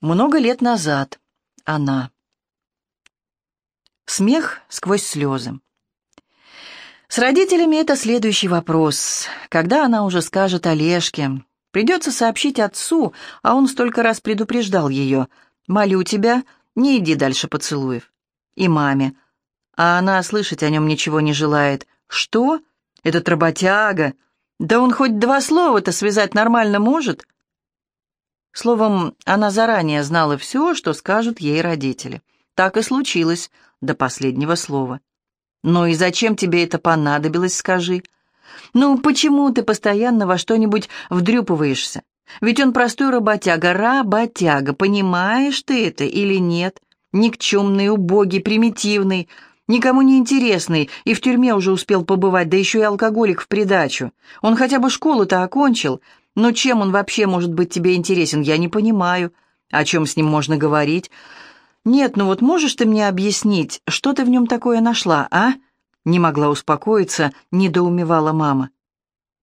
Много лет назад. Она. Смех сквозь слезы. С родителями это следующий вопрос. Когда она уже скажет Олежке? Придется сообщить отцу, а он столько раз предупреждал ее. «Молю тебя, не иди дальше поцелуев». И маме. А она слышать о нем ничего не желает. «Что? Этот работяга? Да он хоть два слова-то связать нормально может?» Словом, она заранее знала все, что скажут ей родители. Так и случилось до последнего слова. «Ну и зачем тебе это понадобилось, скажи? Ну, почему ты постоянно во что-нибудь вдрюпываешься? Ведь он простой работяга, работяга, понимаешь ты это или нет? Никчемный, убогий, примитивный, никому не интересный, и в тюрьме уже успел побывать, да еще и алкоголик в придачу. Он хотя бы школу-то окончил, но чем он вообще может быть тебе интересен, я не понимаю. О чем с ним можно говорить? Нет, ну вот можешь ты мне объяснить, что ты в нем такое нашла, а? Не могла успокоиться, недоумевала мама.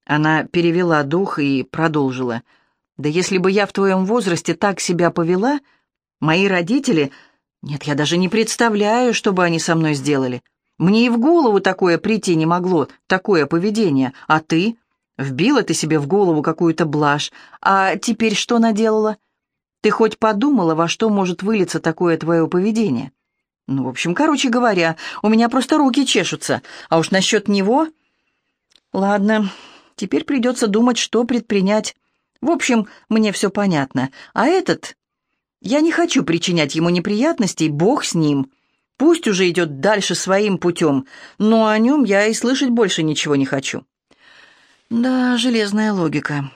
Она перевела дух и продолжила. «Да если бы я в твоем возрасте так себя повела, мои родители... Нет, я даже не представляю, что бы они со мной сделали. Мне и в голову такое прийти не могло, такое поведение. А ты? Вбила ты себе в голову какую-то блажь. А теперь что наделала? Ты хоть подумала, во что может вылиться такое твое поведение? Ну, в общем, короче говоря, у меня просто руки чешутся. А уж насчет него... Ладно, теперь придется думать, что предпринять. В общем, мне все понятно. А этот... Я не хочу причинять ему неприятностей, бог с ним. Пусть уже идет дальше своим путем, но о нем я и слышать больше ничего не хочу. Да, железная логика.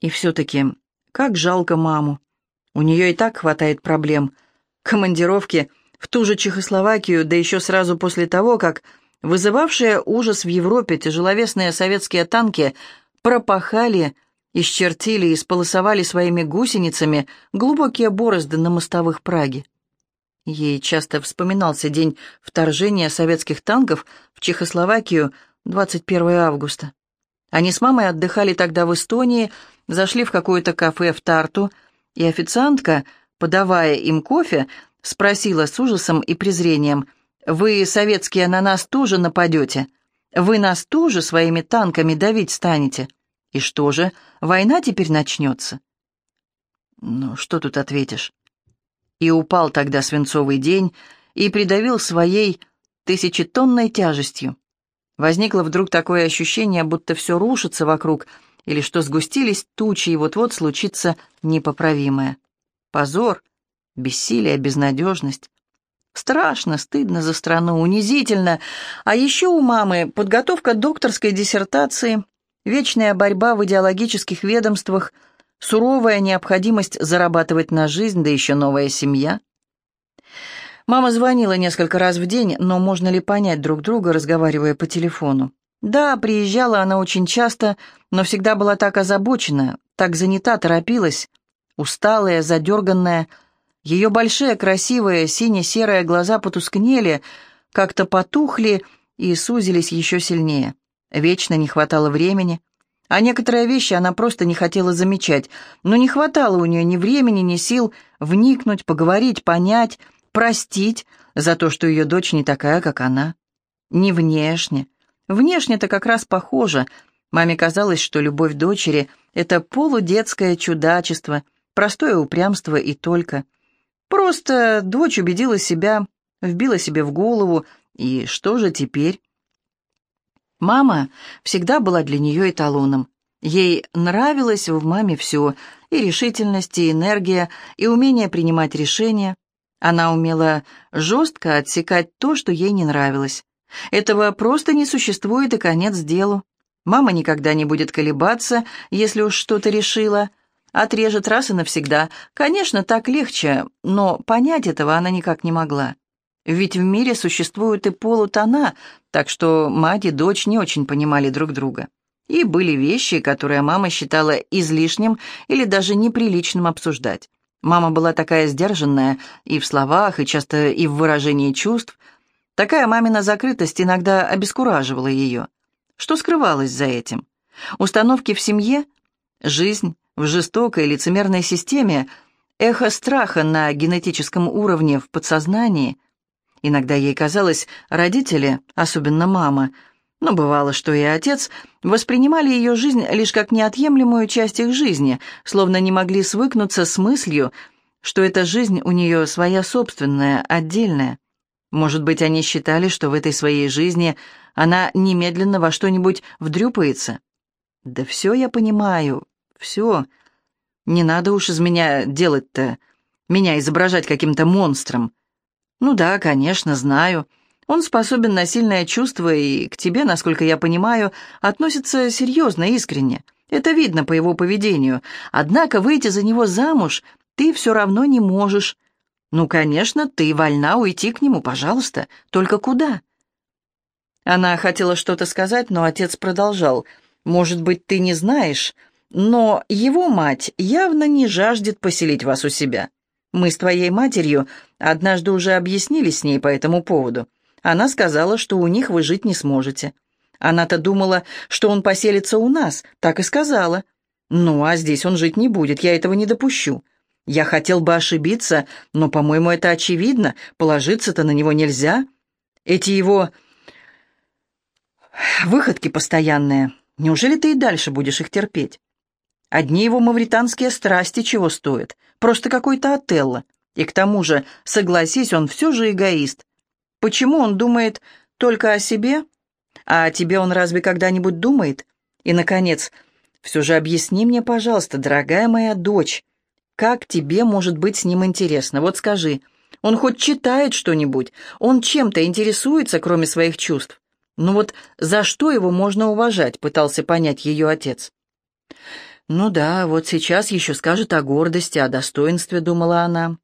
И все-таки, как жалко маму. У нее и так хватает проблем. Командировки в ту же Чехословакию, да еще сразу после того, как вызывавшие ужас в Европе тяжеловесные советские танки пропахали, исчертили и сполосовали своими гусеницами глубокие борозды на мостовых Праги. Ей часто вспоминался день вторжения советских танков в Чехословакию 21 августа. Они с мамой отдыхали тогда в Эстонии, зашли в какое-то кафе в Тарту, и официантка, подавая им кофе, спросила с ужасом и презрением, «Вы, советские, на нас тоже нападете? Вы нас тоже своими танками давить станете? И что же, война теперь начнется?» Ну, что тут ответишь? И упал тогда свинцовый день и придавил своей тысячетонной тяжестью. Возникло вдруг такое ощущение, будто все рушится вокруг, или что сгустились тучи, и вот-вот случится непоправимое. Позор, бессилие, безнадежность. Страшно, стыдно за страну, унизительно. А еще у мамы подготовка докторской диссертации, вечная борьба в идеологических ведомствах, суровая необходимость зарабатывать на жизнь, да еще новая семья. Мама звонила несколько раз в день, но можно ли понять друг друга, разговаривая по телефону? Да, приезжала она очень часто, но всегда была так озабочена, так занята, торопилась, усталая, задерганная. Ее большие, красивые, сине-серые глаза потускнели, как-то потухли и сузились еще сильнее. Вечно не хватало времени. А некоторые вещи она просто не хотела замечать, но не хватало у нее ни времени, ни сил вникнуть, поговорить, понять, простить за то, что ее дочь не такая, как она. Не внешне. Внешне-то как раз похоже. Маме казалось, что любовь дочери — это полудетское чудачество, простое упрямство и только. Просто дочь убедила себя, вбила себе в голову, и что же теперь? Мама всегда была для нее эталоном. Ей нравилось в маме все — и решительность, и энергия, и умение принимать решения — она умела жестко отсекать то, что ей не нравилось. Этого просто не существует и конец делу. Мама никогда не будет колебаться, если уж что-то решила. Отрежет раз и навсегда. Конечно, так легче, но понять этого она никак не могла. Ведь в мире существуют и полутона, так что мать и дочь не очень понимали друг друга. И были вещи, которые мама считала излишним или даже неприличным обсуждать. Мама была такая сдержанная и в словах, и часто и в выражении чувств. Такая мамина закрытость иногда обескураживала ее. Что скрывалось за этим? Установки в семье? Жизнь в жестокой лицемерной системе эхо страха на генетическом уровне в подсознании. Иногда ей казалось, родители, особенно мама, но бывало, что и отец, воспринимали ее жизнь лишь как неотъемлемую часть их жизни, словно не могли свыкнуться с мыслью, что эта жизнь у нее своя собственная, отдельная. Может быть, они считали, что в этой своей жизни она немедленно во что-нибудь вдрюпается. Да все я понимаю, все. Не надо уж из меня делать-то, меня изображать каким-то монстром. Ну да, конечно, знаю. Он способен на сильное чувство и к тебе, насколько я понимаю, относится серьезно, искренне. Это видно по его поведению. Однако выйти за него замуж ты все равно не можешь. Ну, конечно, ты вольна уйти к нему, пожалуйста. Только куда? Она хотела что-то сказать, но отец продолжал. Может быть, ты не знаешь, но его мать явно не жаждет поселить вас у себя. Мы с твоей матерью однажды уже объяснились с ней по этому поводу. Она сказала, что у них вы жить не сможете. Она-то думала, что он поселится у нас, так и сказала. Ну, а здесь он жить не будет, я этого не допущу. Я хотел бы ошибиться, но, по-моему, это очевидно. Положиться-то на него нельзя. Эти его выходки постоянные. Неужели ты и дальше будешь их терпеть? Одни его мавританские страсти чего стоят. Просто какой-то Отелло. И к тому же, согласись, он все же эгоист. Почему он думает только о себе? А о тебе он разве когда-нибудь думает? И, наконец, все же объясни мне, пожалуйста, дорогая моя дочь, как тебе может быть с ним интересно? Вот скажи, он хоть читает что-нибудь? Он чем-то интересуется, кроме своих чувств? Ну вот за что его можно уважать, пытался понять ее отец. Ну да, вот сейчас еще скажет о гордости, о достоинстве, думала она.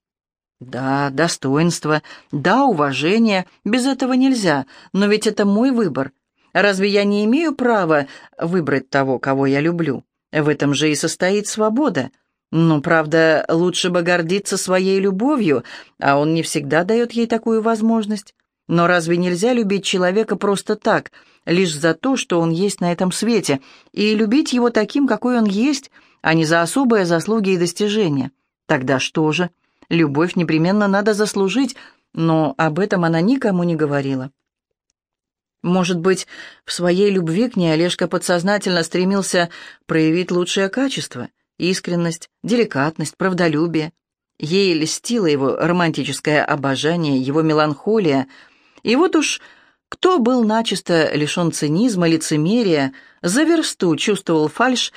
Да, достоинство, да, уважение, без этого нельзя, но ведь это мой выбор. Разве я не имею права выбрать того, кого я люблю? В этом же и состоит свобода. Но, правда, лучше бы гордиться своей любовью, а он не всегда дает ей такую возможность. Но разве нельзя любить человека просто так, лишь за то, что он есть на этом свете, и любить его таким, какой он есть, а не за особые заслуги и достижения? Тогда что же? Любовь непременно надо заслужить, но об этом она никому не говорила. Может быть, в своей любви к ней Олежка подсознательно стремился проявить лучшее качество — искренность, деликатность, правдолюбие. Ей льстило его романтическое обожание, его меланхолия. И вот уж кто был начисто лишен цинизма, лицемерия, за версту чувствовал фальшь,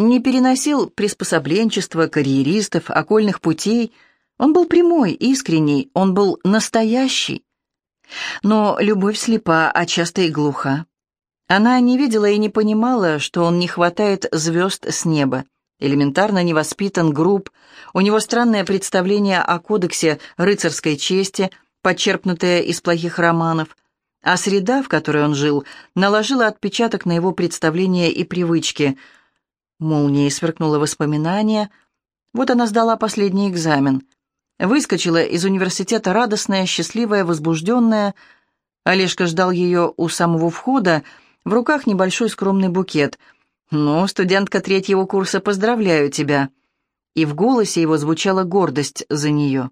не переносил приспособленчества, карьеристов, окольных путей. Он был прямой, искренний, он был настоящий. Но любовь слепа, а часто и глуха. Она не видела и не понимала, что он не хватает звезд с неба, элементарно не воспитан, груб, у него странное представление о кодексе рыцарской чести, подчерпнутое из плохих романов, а среда, в которой он жил, наложила отпечаток на его представления и привычки – Молнией сверкнуло воспоминание. Вот она сдала последний экзамен. Выскочила из университета радостная, счастливая, возбужденная. Олежка ждал ее у самого входа, в руках небольшой скромный букет. «Ну, студентка третьего курса, поздравляю тебя!» И в голосе его звучала гордость за нее.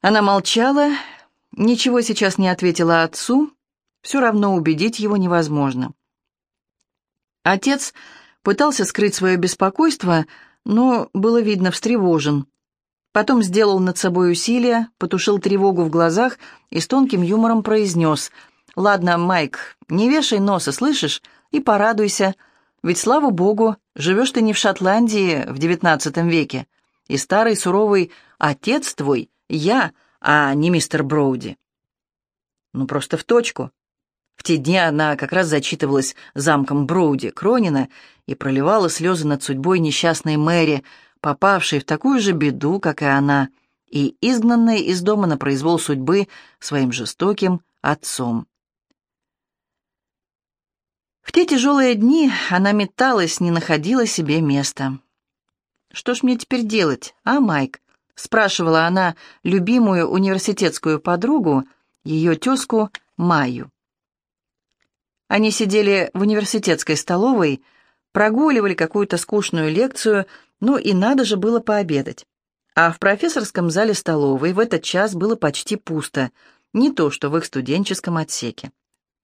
Она молчала, ничего сейчас не ответила отцу, все равно убедить его невозможно. Отец Пытался скрыть свое беспокойство, но было видно встревожен. Потом сделал над собой усилие, потушил тревогу в глазах и с тонким юмором произнес «Ладно, Майк, не вешай носа, слышишь? И порадуйся. Ведь, слава богу, живешь ты не в Шотландии в девятнадцатом веке. И старый суровый отец твой я, а не мистер Броуди». Ну, просто в точку. В те дни она как раз зачитывалась замком Броуди Кронина и проливала слезы над судьбой несчастной Мэри, попавшей в такую же беду, как и она, и изгнанной из дома на произвол судьбы своим жестоким отцом. В те тяжелые дни она металась, не находила себе места. «Что ж мне теперь делать, а, Майк?» — спрашивала она любимую университетскую подругу, ее тезку Майю. Они сидели в университетской столовой, прогуливали какую-то скучную лекцию Ну и надо же было пообедать. А в профессорском зале столовой в этот час было почти пусто, не то что в их студенческом отсеке.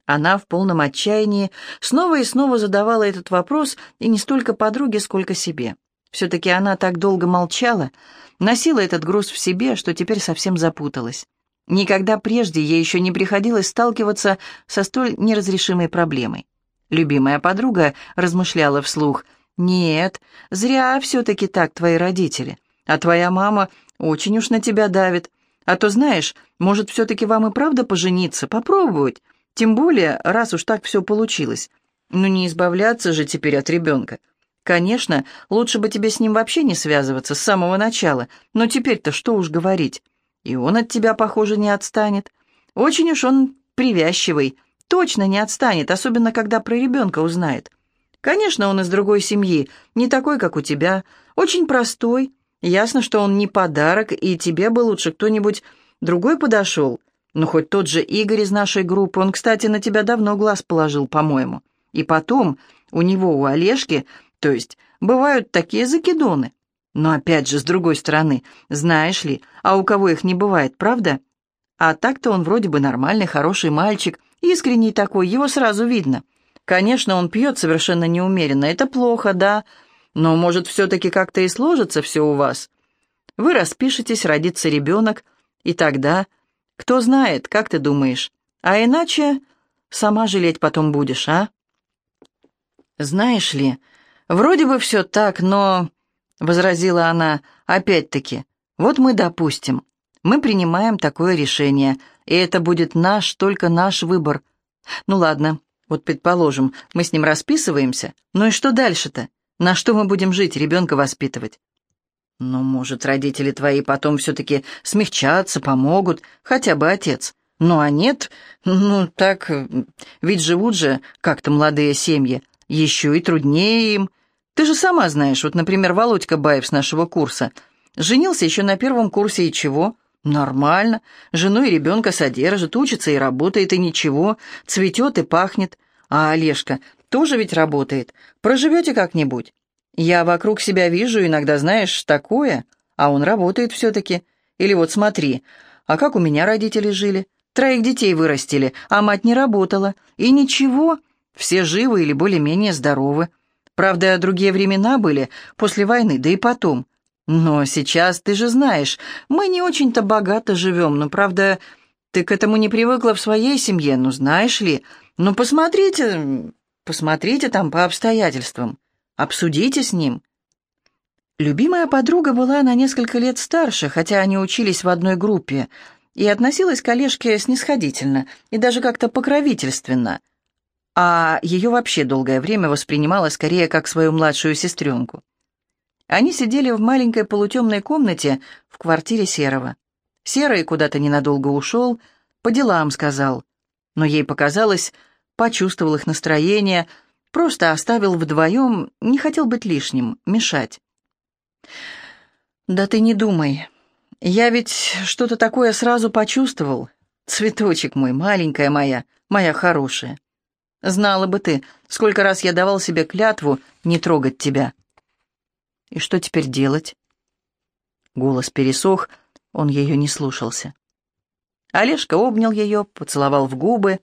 Она в полном отчаянии снова и снова задавала этот вопрос и не столько подруге, сколько себе. Все-таки она так долго молчала, носила этот груз в себе, что теперь совсем запуталась. Никогда прежде ей еще не приходилось сталкиваться со столь неразрешимой проблемой. Любимая подруга размышляла вслух. «Нет, зря все-таки так твои родители. А твоя мама очень уж на тебя давит. А то, знаешь, может, все-таки вам и правда пожениться, попробовать. Тем более, раз уж так все получилось. Ну не избавляться же теперь от ребенка. Конечно, лучше бы тебе с ним вообще не связываться с самого начала, но теперь-то что уж говорить. И он от тебя, похоже, не отстанет. Очень уж он привязчивый, точно не отстанет, особенно когда про ребенка узнает. Конечно, он из другой семьи, не такой, как у тебя, очень простой. Ясно, что он не подарок, и тебе бы лучше кто-нибудь другой подошел. Ну, хоть тот же Игорь из нашей группы, он, кстати, на тебя давно глаз положил, по-моему. И потом, у него, у Олежки, то есть, бывают такие закидоны. Но опять же, с другой стороны, знаешь ли, а у кого их не бывает, правда? А так-то он вроде бы нормальный, хороший мальчик, искренний такой, его сразу видно. Конечно, он пьет совершенно неумеренно, это плохо, да, но, может, все-таки как-то и сложится все у вас. Вы распишетесь, родится ребенок, и тогда кто знает, как ты думаешь? А иначе сама жалеть потом будешь, а? Знаешь ли, вроде бы все так, но... Возразила она, опять-таки, вот мы допустим, мы принимаем такое решение, и это будет наш, только наш выбор. Ну ладно, вот предположим, мы с ним расписываемся, ну и что дальше-то? На что мы будем жить, ребенка воспитывать? Но, может, родители твои потом все-таки смягчатся, помогут, хотя бы отец. Ну, а нет, ну, так, ведь живут же как-то молодые семьи, еще и труднее им. Ты же сама знаешь, вот, например, Володька Баев с нашего курса. Женился еще на первом курсе, и чего? Нормально. Жену и ребенка содержит, учится и работает, и ничего, цветет и пахнет. А Олежка тоже ведь работает. Проживете как-нибудь? Я вокруг себя вижу иногда, знаешь, такое, а он работает все-таки. Или вот смотри, а как у меня родители жили? Троих детей вырастили, а мать не работала. И ничего, все живы или более-менее здоровы. Правда, другие времена были, после войны, да и потом. Но сейчас, ты же знаешь, мы не очень-то богато живем, но, правда, ты к этому не привыкла в своей семье, ну, знаешь ли. Ну, посмотрите, посмотрите там по обстоятельствам. Обсудите с ним». Любимая подруга была на несколько лет старше, хотя они учились в одной группе, и относилась к Олежке снисходительно и даже как-то покровительственно, а ее вообще долгое время воспринимала скорее как свою младшую сестренку. Они сидели в маленькой полутемной комнате в квартире Серого. Серый куда-то ненадолго ушел, по делам сказал, но ей показалось, почувствовал их настроение – Просто оставил вдвоем, не хотел быть лишним, мешать. «Да ты не думай. Я ведь что-то такое сразу почувствовал. Цветочек мой, маленькая моя, моя хорошая. Знала бы ты, сколько раз я давал себе клятву не трогать тебя. И что теперь делать?» Голос пересох, он ее не слушался. Олежка обнял ее, поцеловал в губы,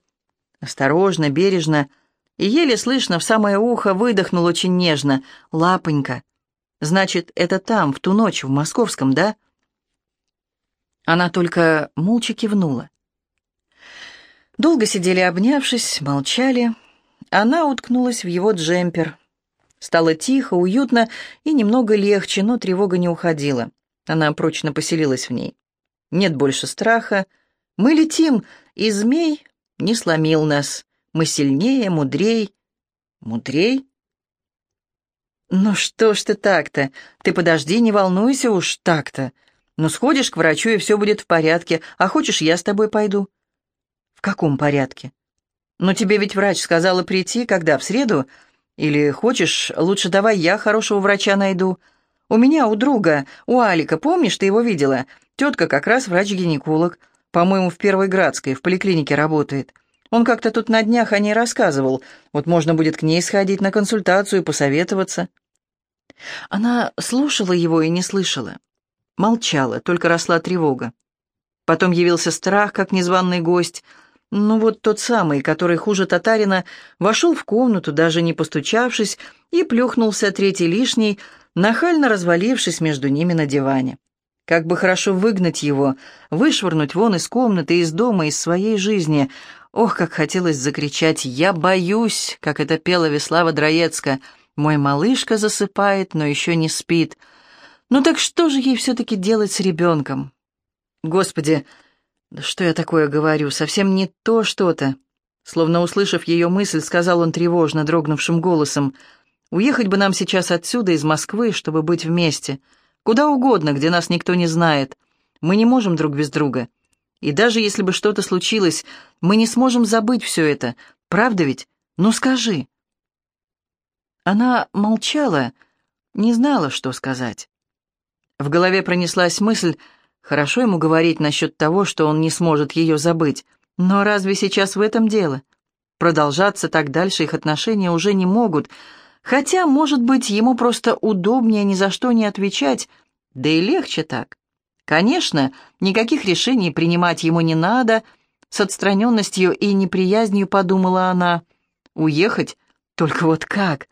осторожно, бережно, и еле слышно в самое ухо выдохнул очень нежно. «Лапонька! Значит, это там, в ту ночь, в московском, да?» Она только молча кивнула. Долго сидели обнявшись, молчали. Она уткнулась в его джемпер. Стало тихо, уютно и немного легче, но тревога не уходила. Она прочно поселилась в ней. Нет больше страха. Мы летим, и змей не сломил нас. Мы сильнее, мудрей. Мудрей? Ну что ж ты так-то? Ты подожди, не волнуйся уж так-то. Ну сходишь к врачу, и все будет в порядке. А хочешь, я с тобой пойду? В каком порядке? Ну тебе ведь врач сказала прийти, когда, в среду? Или хочешь, лучше давай я хорошего врача найду? У меня, у друга, у Алика, помнишь, ты его видела? Тетка как раз врач-гинеколог. По-моему, в Первой Градской, в поликлинике работает. Он как-то тут на днях о ней рассказывал. Вот можно будет к ней сходить на консультацию посоветоваться. Она слушала его и не слышала. Молчала, только росла тревога. Потом явился страх, как незваный гость. Ну вот тот самый, который хуже татарина, вошел в комнату, даже не постучавшись, и плюхнулся третий лишний, нахально развалившись между ними на диване. Как бы хорошо выгнать его, вышвырнуть вон из комнаты, из дома, из своей жизни. Ох, как хотелось закричать «Я боюсь!», как это пела Веслава Дроецка. «Мой малышка засыпает, но еще не спит». Ну так что же ей все-таки делать с ребенком? Господи, да что я такое говорю? Совсем не то что-то. Словно услышав ее мысль, сказал он тревожно, дрогнувшим голосом. «Уехать бы нам сейчас отсюда, из Москвы, чтобы быть вместе». Куда угодно, где нас никто не знает. Мы не можем друг без друга. И даже если бы что-то случилось, мы не сможем забыть все это. Правда ведь? Ну скажи». Она молчала, не знала, что сказать. В голове пронеслась мысль, хорошо ему говорить насчет того, что он не сможет ее забыть. Но разве сейчас в этом дело? Продолжаться так дальше их отношения уже не могут — Хотя, может быть, ему просто удобнее ни за что не отвечать, да и легче так. Конечно, никаких решений принимать ему не надо, с отстраненностью и неприязнью подумала она. Уехать? Только вот как?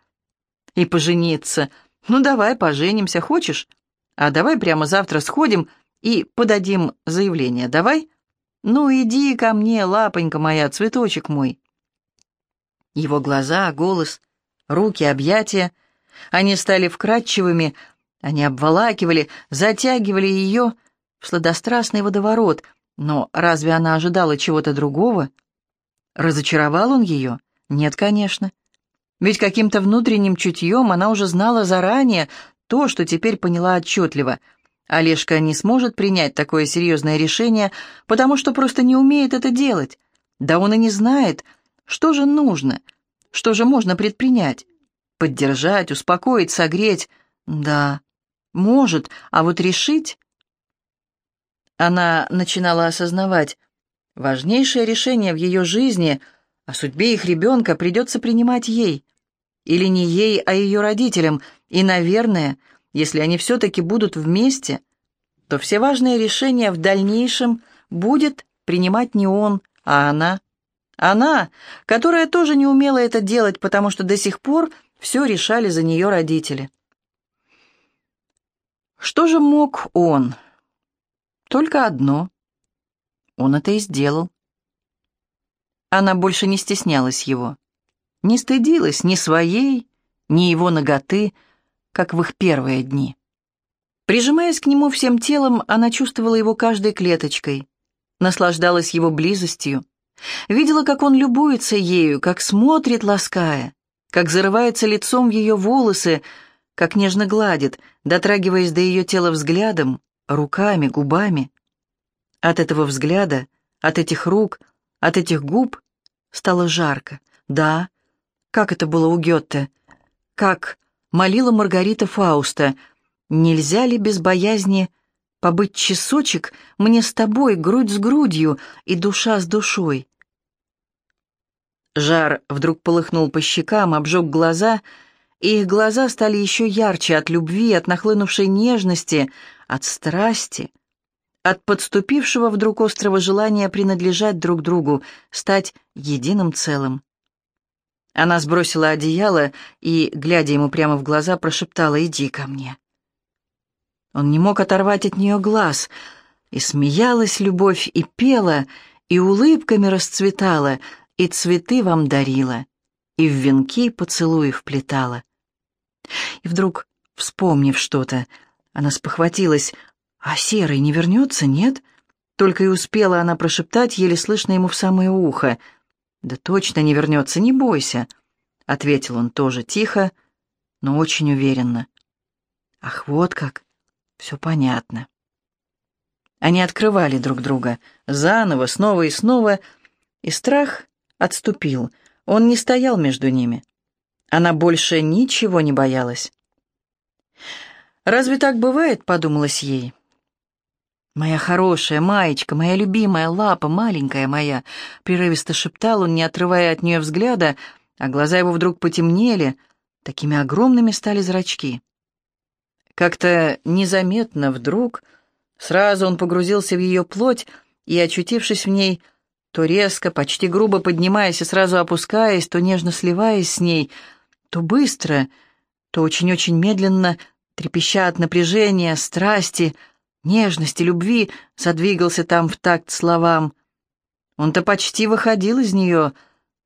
И пожениться. Ну, давай поженимся, хочешь? А давай прямо завтра сходим и подадим заявление, давай? Ну, иди ко мне, лапонька моя, цветочек мой. Его глаза, голос — руки, объятия. Они стали вкрадчивыми, они обволакивали, затягивали ее в сладострастный водоворот. Но разве она ожидала чего-то другого? Разочаровал он ее? Нет, конечно. Ведь каким-то внутренним чутьем она уже знала заранее то, что теперь поняла отчетливо. Олежка не сможет принять такое серьезное решение, потому что просто не умеет это делать. Да он и не знает, что же нужно — что же можно предпринять? Поддержать, успокоить, согреть? Да, может, а вот решить? Она начинала осознавать, важнейшее решение в ее жизни о судьбе их ребенка придется принимать ей. Или не ей, а ее родителям. И, наверное, если они все-таки будут вместе, то все важные решения в дальнейшем будет принимать не он, а она. Она, которая тоже не умела это делать, потому что до сих пор все решали за нее родители. Что же мог он? Только одно. Он это и сделал. Она больше не стеснялась его. Не стыдилась ни своей, ни его ноготы, как в их первые дни. Прижимаясь к нему всем телом, она чувствовала его каждой клеточкой, наслаждалась его близостью, Видела, как он любуется ею, как смотрит, лаская, как зарывается лицом в ее волосы, как нежно гладит, дотрагиваясь до ее тела взглядом, руками, губами. От этого взгляда, от этих рук, от этих губ стало жарко. Да, как это было у Гетте, как молила Маргарита Фауста, нельзя ли без боязни побыть часочек мне с тобой, грудь с грудью и душа с душой. Жар вдруг полыхнул по щекам, обжег глаза, и их глаза стали еще ярче от любви, от нахлынувшей нежности, от страсти, от подступившего вдруг острого желания принадлежать друг другу, стать единым целым. Она сбросила одеяло и, глядя ему прямо в глаза, прошептала «Иди ко мне». Он не мог оторвать от нее глаз, и смеялась любовь, и пела, и улыбками расцветала, и цветы вам дарила, и в венки поцелуи вплетала. И вдруг, вспомнив что-то, она спохватилась, а серый не вернется, нет? Только и успела она прошептать, еле слышно ему в самое ухо. «Да точно не вернется, не бойся», — ответил он тоже тихо, но очень уверенно. «Ах, вот как! Все понятно. Они открывали друг друга заново, снова и снова, и страх отступил. Он не стоял между ними. Она больше ничего не боялась. «Разве так бывает?» — подумалось ей. «Моя хорошая маечка, моя любимая лапа, маленькая моя», — прерывисто шептал он, не отрывая от нее взгляда, а глаза его вдруг потемнели, такими огромными стали зрачки. Как-то незаметно вдруг сразу он погрузился в ее плоть и, очутившись в ней, то резко, почти грубо поднимаясь и сразу опускаясь, то нежно сливаясь с ней, то быстро, то очень-очень медленно, трепеща от напряжения, страсти, нежности, любви, задвигался там в такт словам. Он-то почти выходил из нее,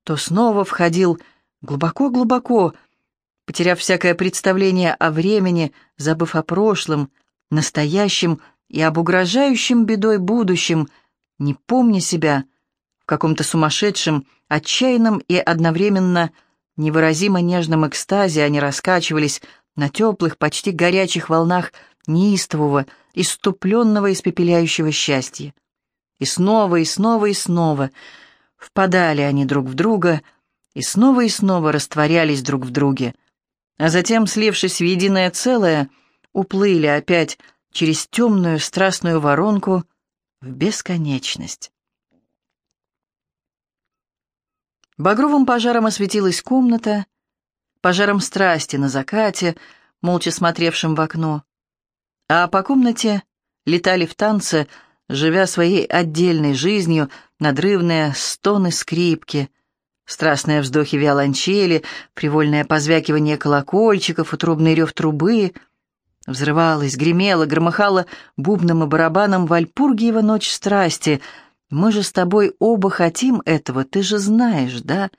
то снова входил глубоко-глубоко, потеряв всякое представление о времени, забыв о прошлом, настоящем и об угрожающем бедой будущем, не помня себя, в каком-то сумасшедшем, отчаянном и одновременно невыразимо нежном экстазе они раскачивались на теплых, почти горячих волнах неистового, иступленного, испепеляющего счастья. И снова, и снова, и снова впадали они друг в друга, и снова и снова растворялись друг в друге, а затем, слившись в единое целое, уплыли опять через темную страстную воронку в бесконечность. Багровым пожаром осветилась комната, пожаром страсти на закате, молча смотревшим в окно. А по комнате летали в танце, живя своей отдельной жизнью, надрывные стоны скрипки, страстные вздохи виолончели, привольное позвякивание колокольчиков, утробный рев трубы. Взрывалась, гремела, громыхала бубном и барабаном Вальпургиева ночь страсти. Мы же с тобой оба хотим этого, ты же знаешь, да?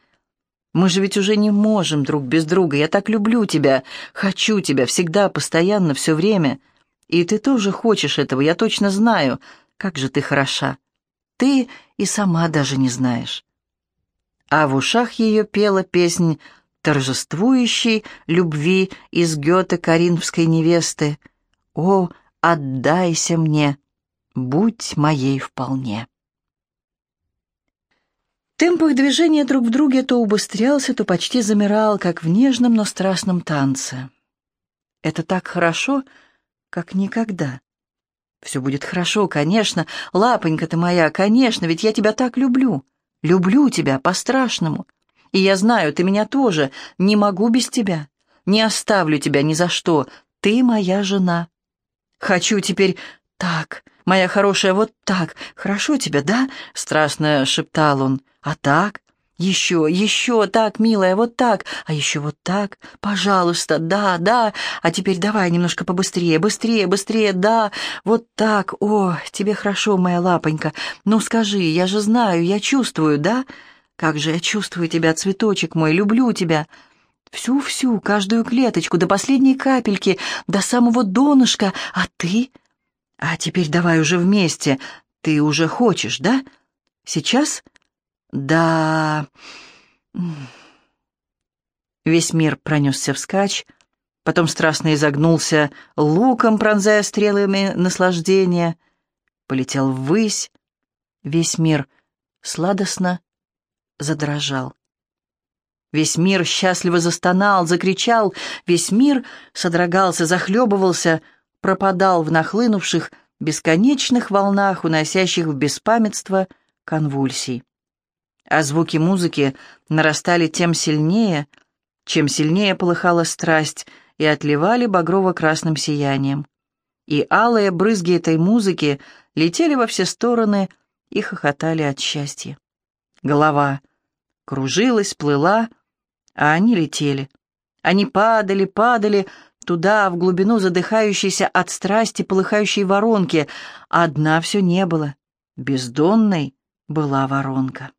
Мы же ведь уже не можем друг без друга. Я так люблю тебя, хочу тебя, всегда, постоянно, все время. И ты тоже хочешь этого, я точно знаю. Как же ты хороша. Ты и сама даже не знаешь а в ушах ее пела песнь торжествующей любви из Гёте Каринфской невесты. «О, отдайся мне, будь моей вполне». Темп их движения друг в друге то убыстрялся, то почти замирал, как в нежном, но страстном танце. Это так хорошо, как никогда. Все будет хорошо, конечно, лапонька ты моя, конечно, ведь я тебя так люблю. Люблю тебя по-страшному. И я знаю, ты меня тоже. Не могу без тебя. Не оставлю тебя ни за что. Ты моя жена. Хочу теперь так, моя хорошая, вот так. Хорошо тебе, да?» — страстно шептал он. «А так? Еще, еще так, милая, вот так. А еще вот так. Пожалуйста, да, да. А теперь давай немножко побыстрее, быстрее, быстрее, да. Вот так. О, тебе хорошо, моя лапонька. Ну скажи, я же знаю, я чувствую, да? Как же я чувствую тебя, цветочек мой, люблю тебя. Всю-всю, каждую клеточку, до последней капельки, до самого донышка. А ты? А теперь давай уже вместе. Ты уже хочешь, да? Сейчас? Да... Весь мир пронесся вскачь, потом страстно изогнулся луком, пронзая стрелами наслаждения, полетел ввысь. Весь мир сладостно задрожал. Весь мир счастливо застонал, закричал, весь мир содрогался, захлебывался, пропадал в нахлынувших, бесконечных волнах, уносящих в беспамятство конвульсий а звуки музыки нарастали тем сильнее, чем сильнее полыхала страсть, и отливали багрово-красным сиянием. И алые брызги этой музыки летели во все стороны и хохотали от счастья. Голова кружилась, плыла, а они летели. Они падали, падали туда, в глубину задыхающейся от страсти полыхающей воронки, а дна все не было. Бездонной была воронка.